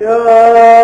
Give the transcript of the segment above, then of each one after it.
呀。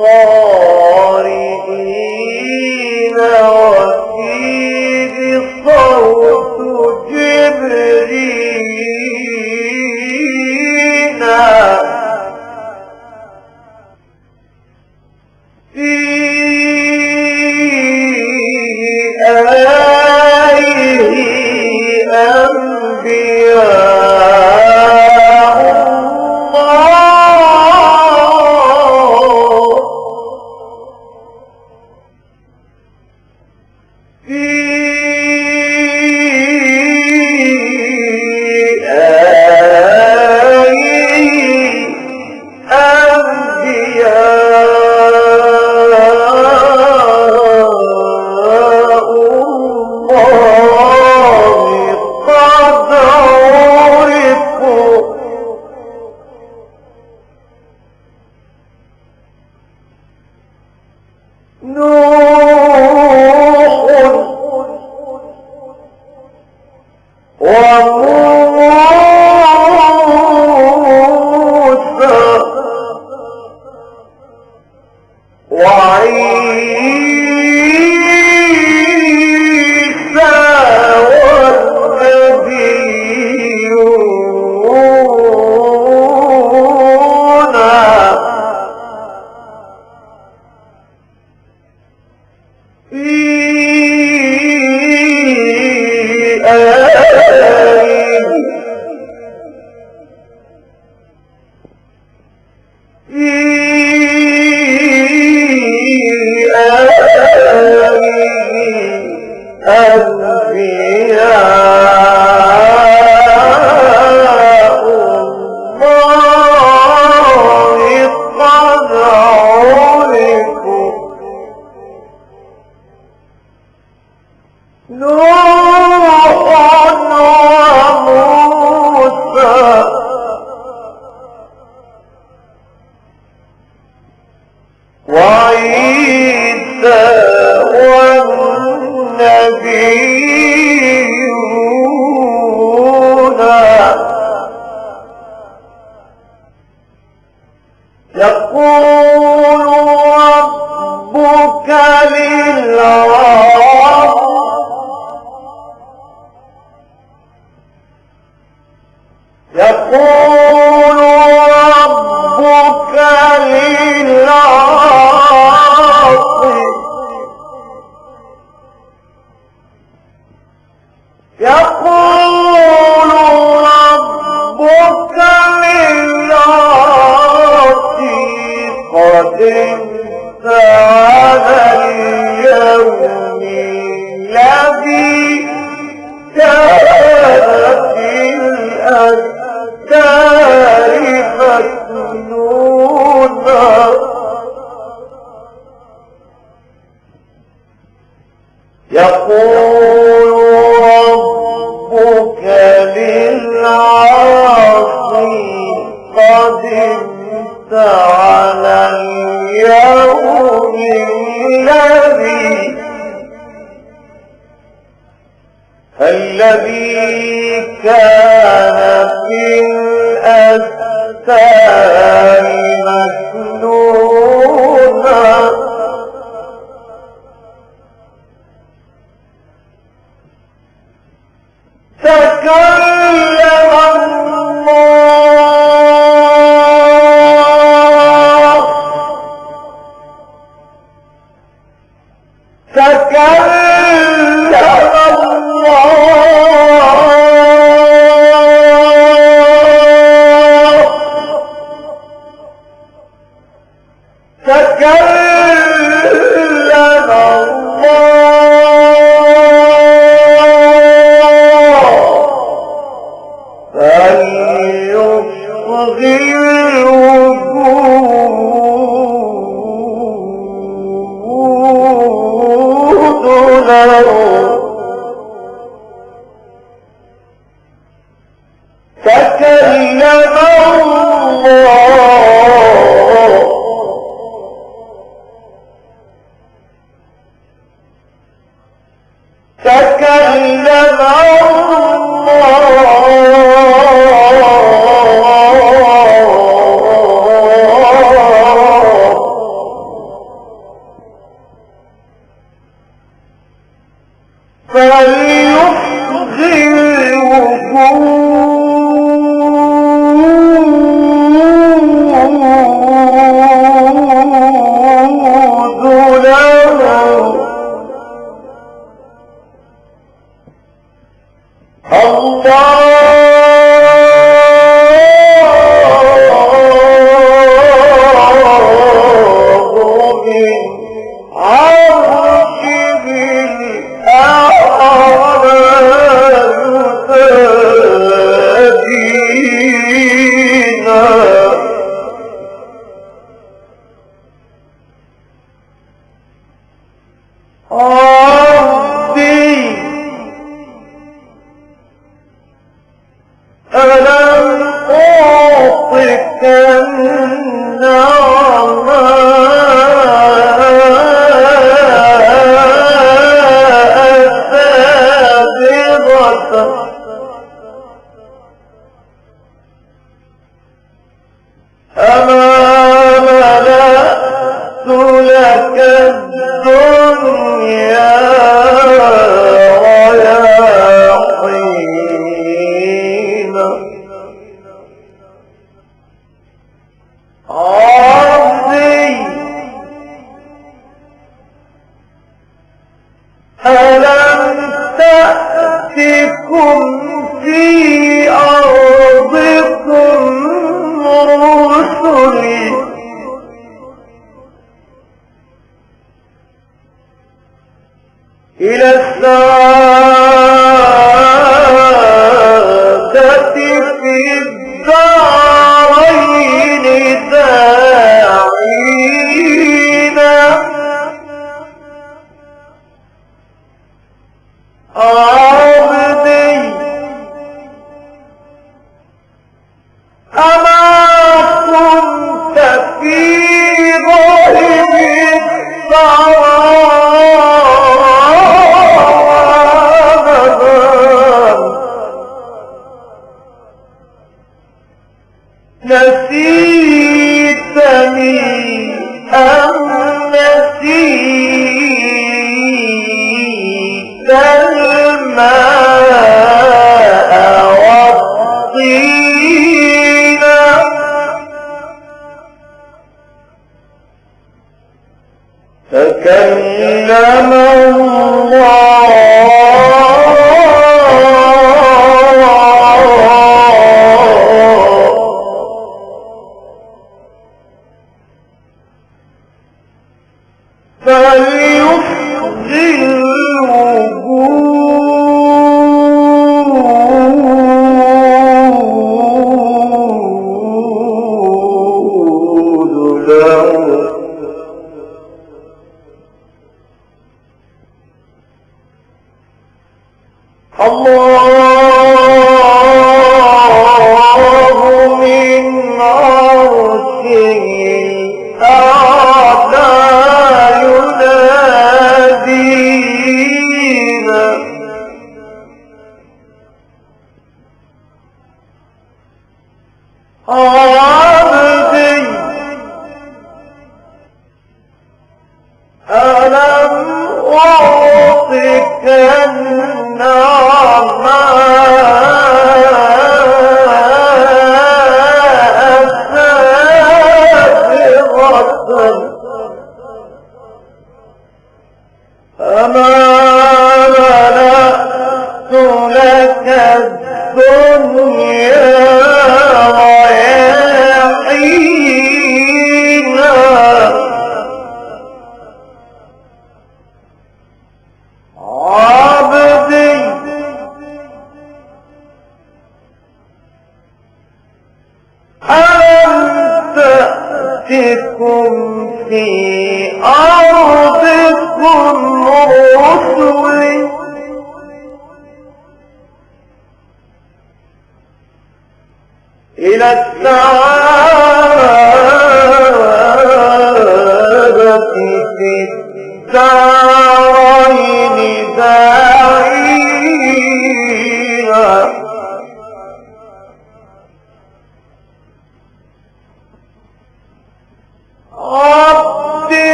أنبياء يقول ربك للعاصي قد انت على اليوم الذي الذي كان في 我 Oh.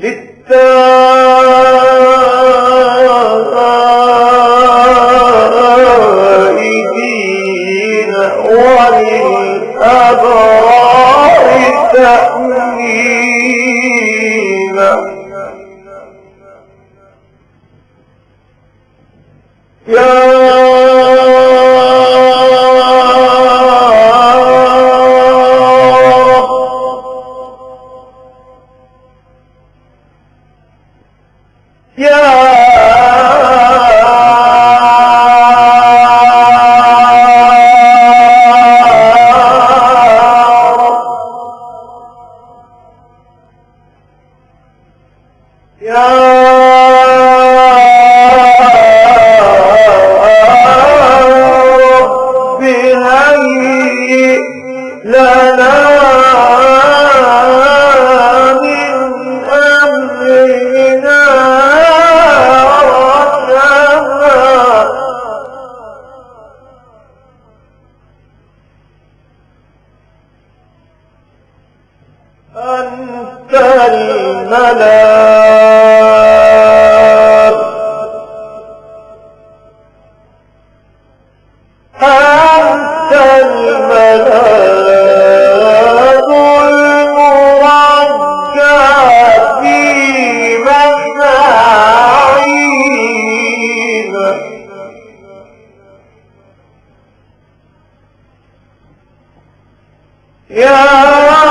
للتائبين Yeah.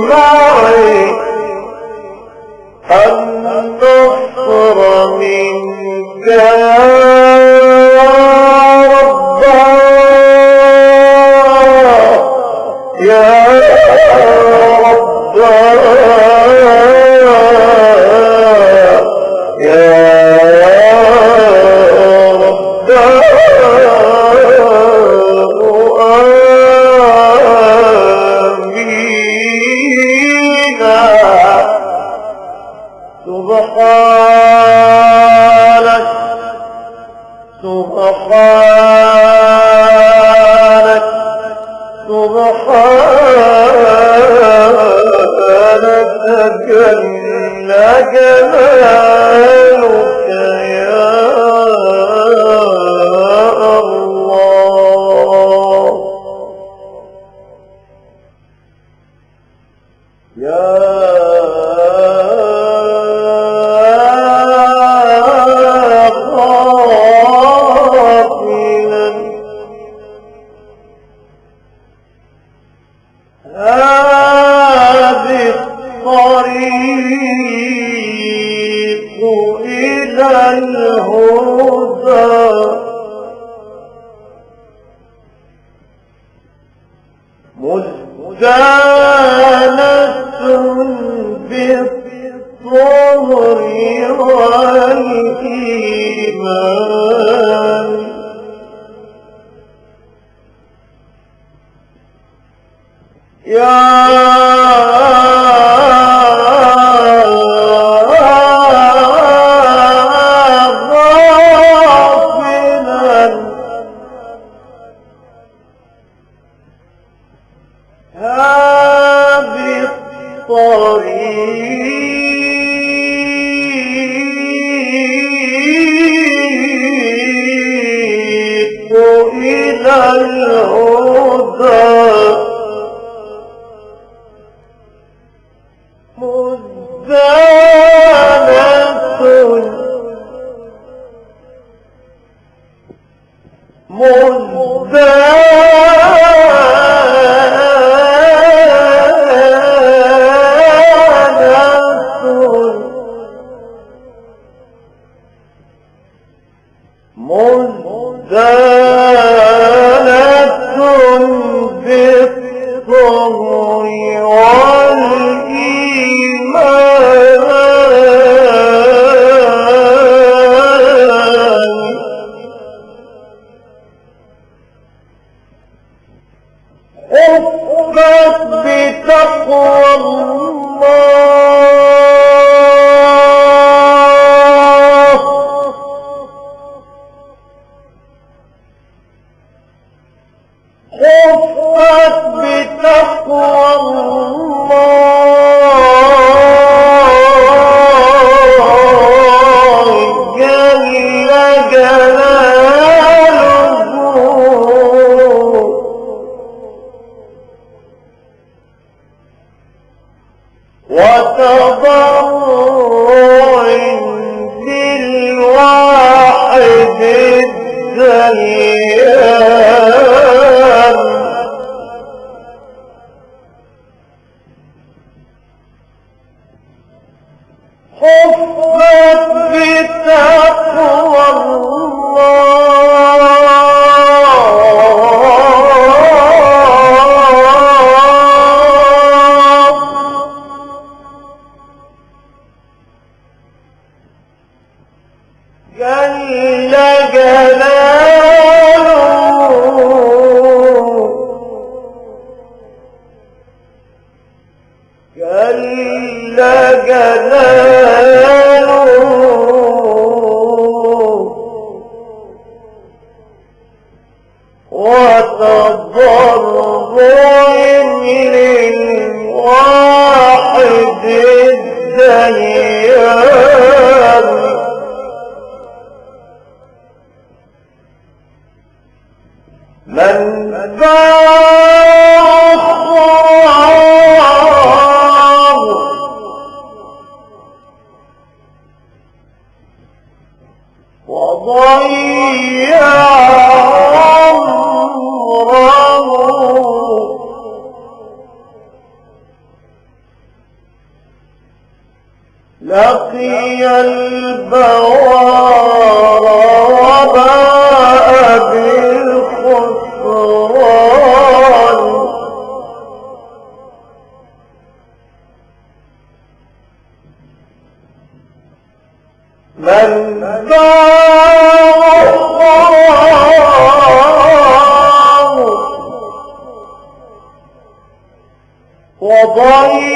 والجميع معي 呀。لقي البوار وباء بالخسران. من باع وضيع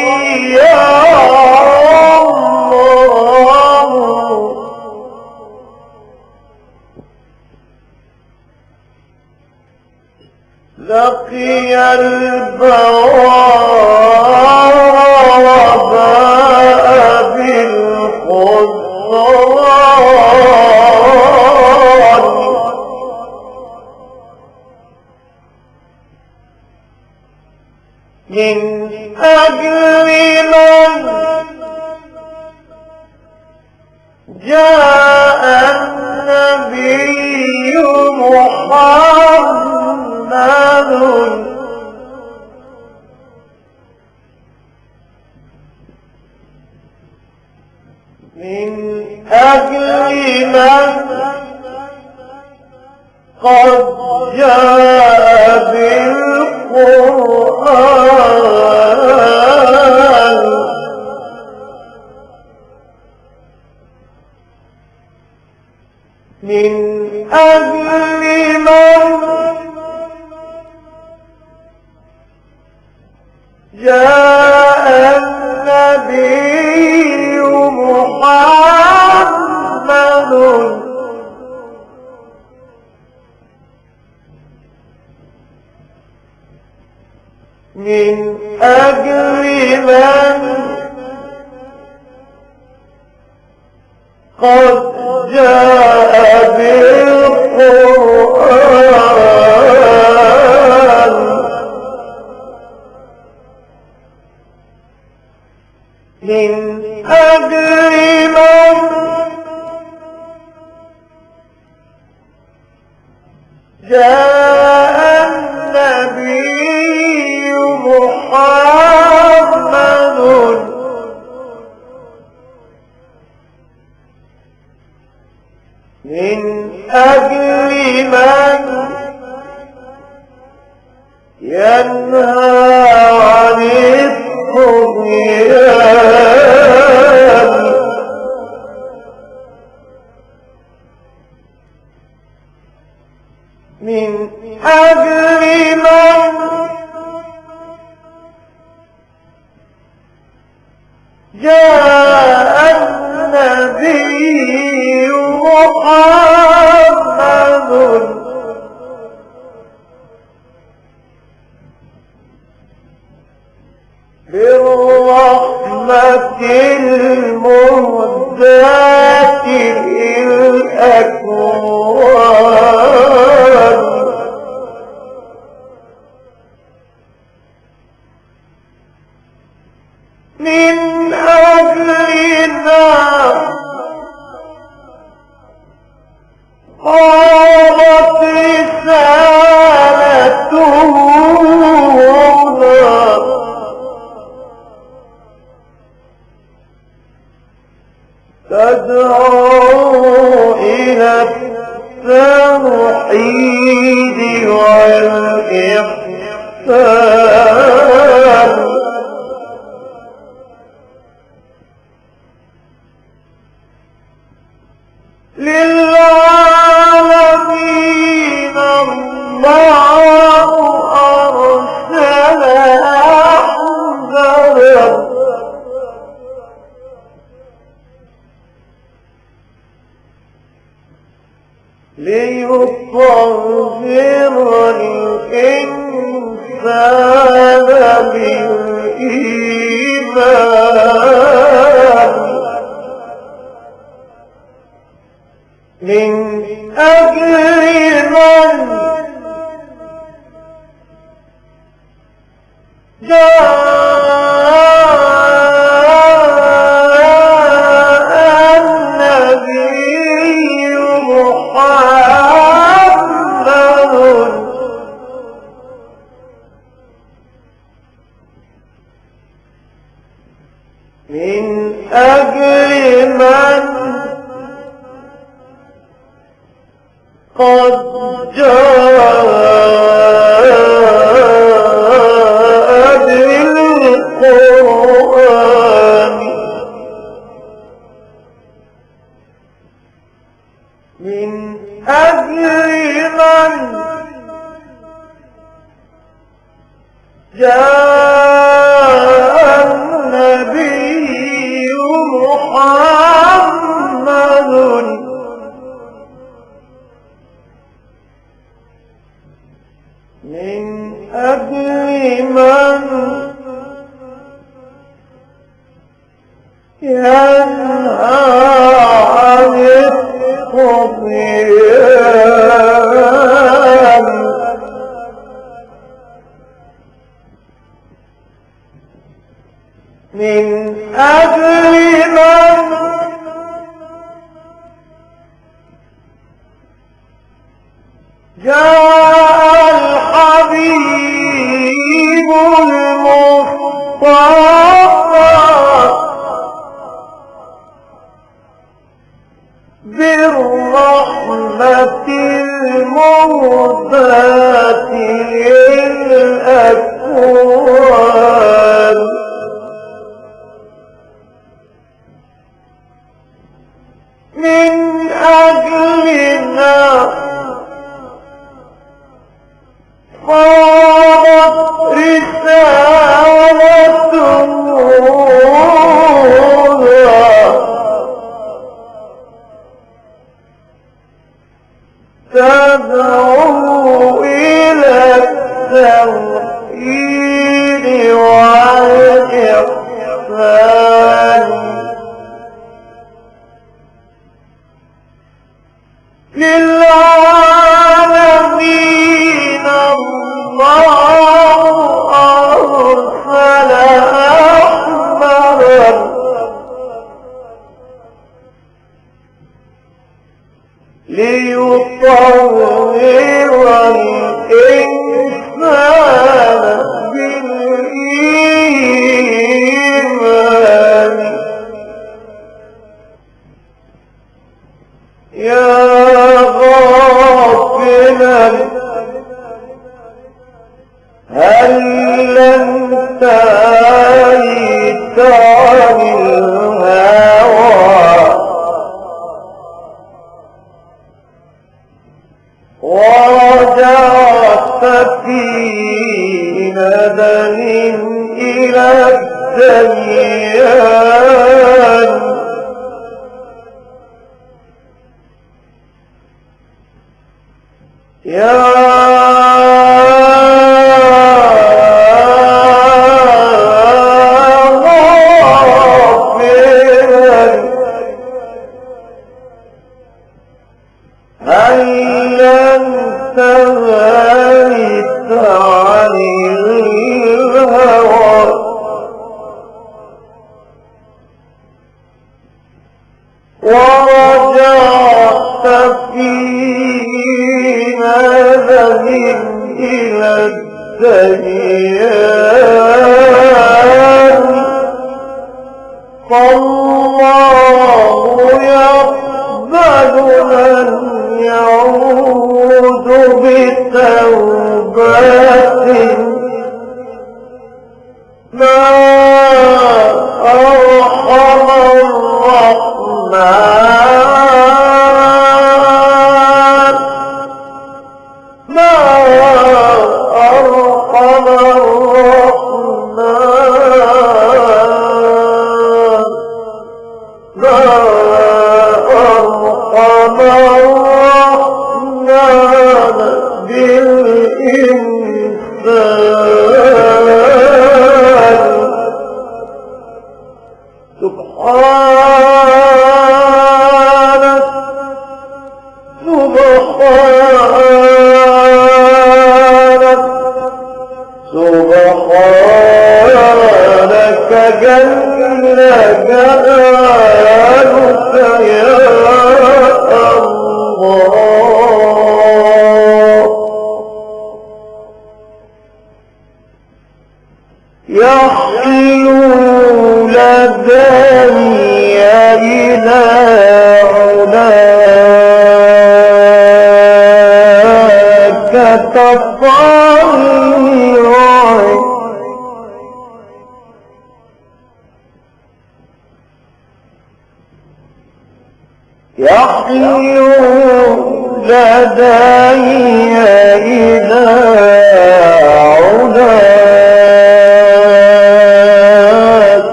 من أهل من يوم في المهدات الأكبر أجل قد جاء من أجلنا. قامت رسالته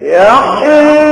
يحل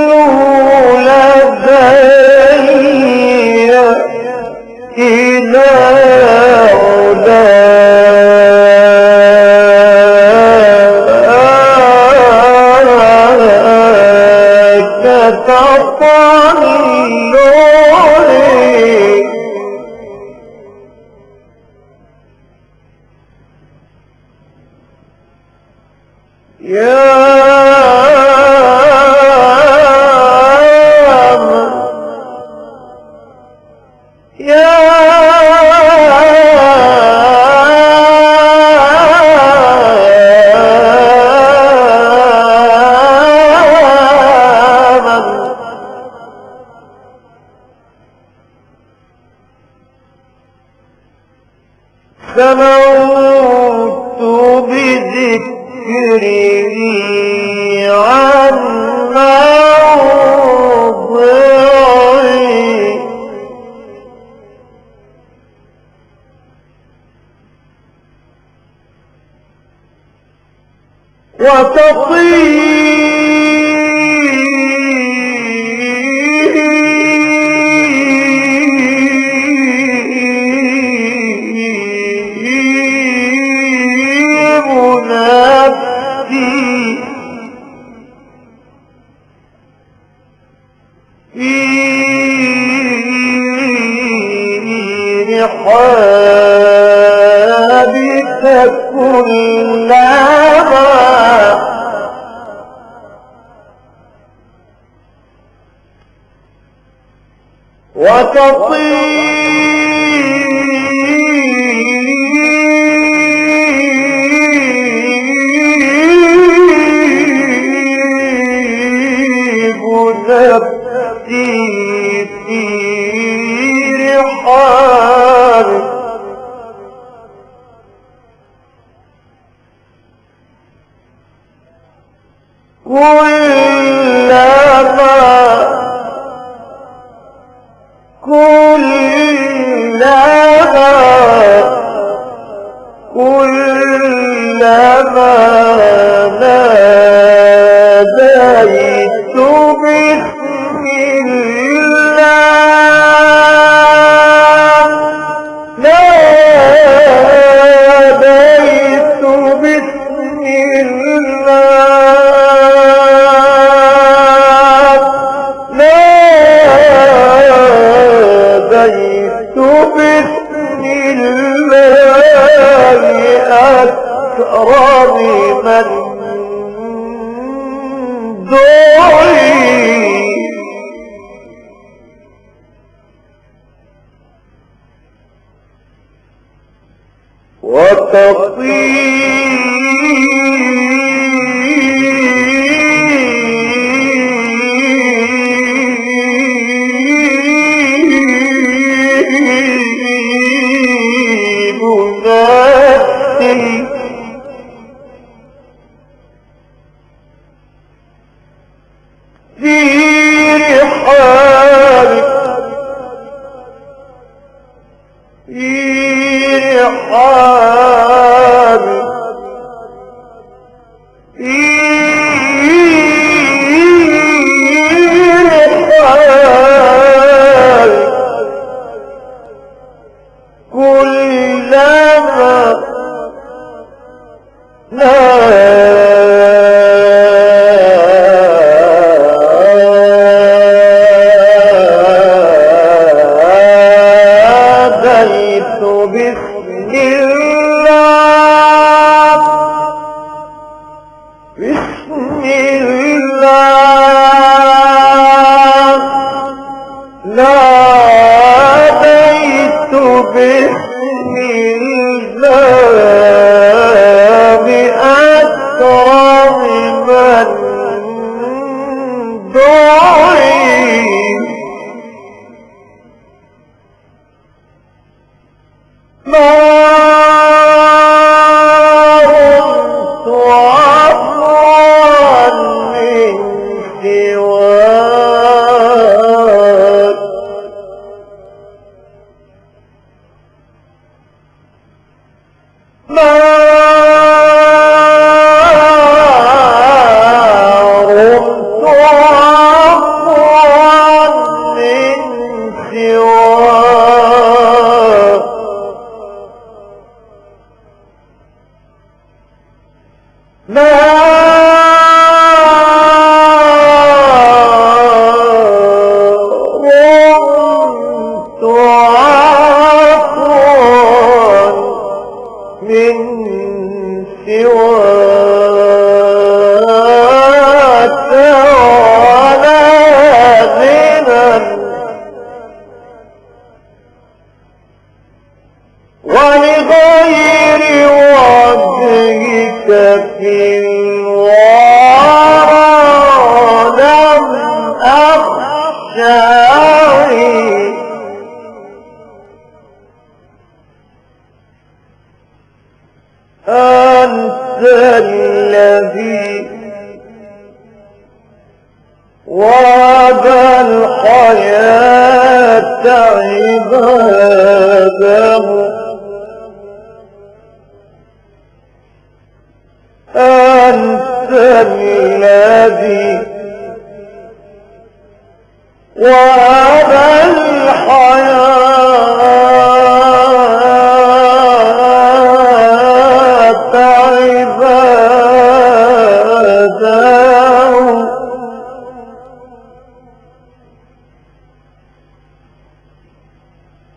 في رحابك كلما হবে No!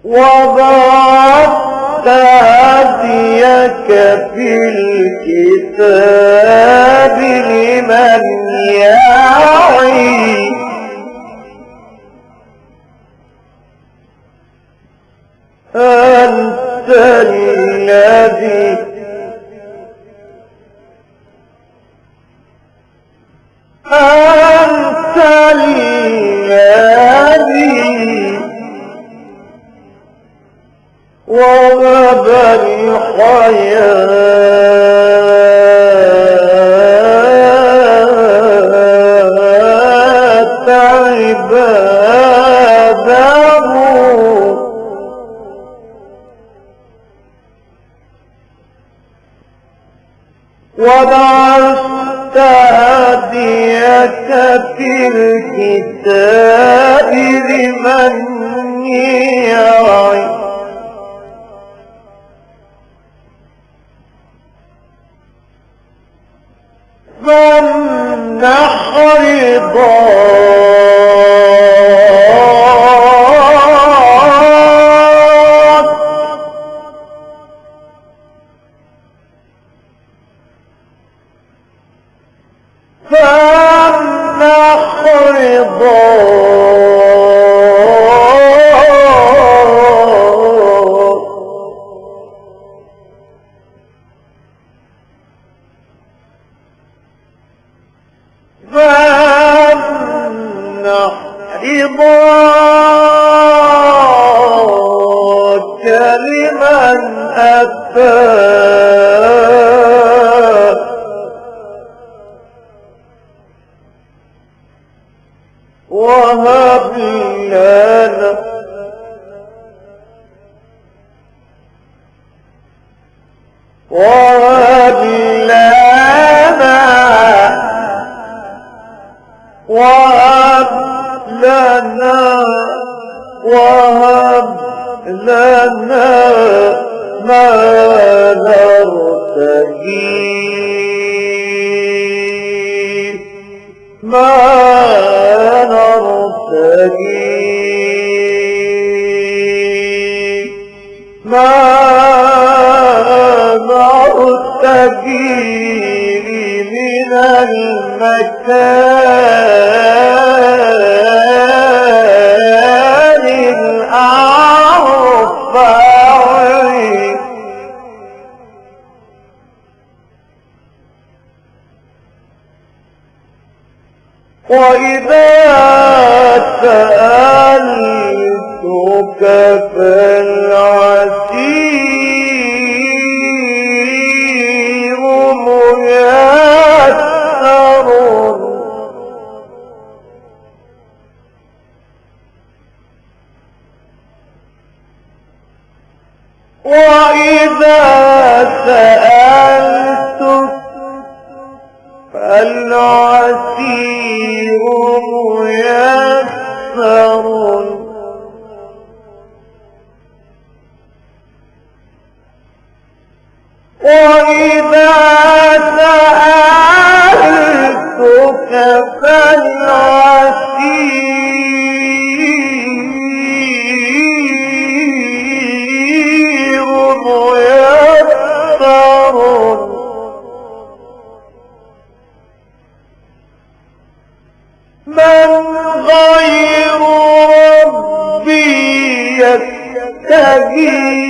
وضعت هديك في الكتاب لمن يعي. أنت الذي فهل نحرضان وإذا जिंदगी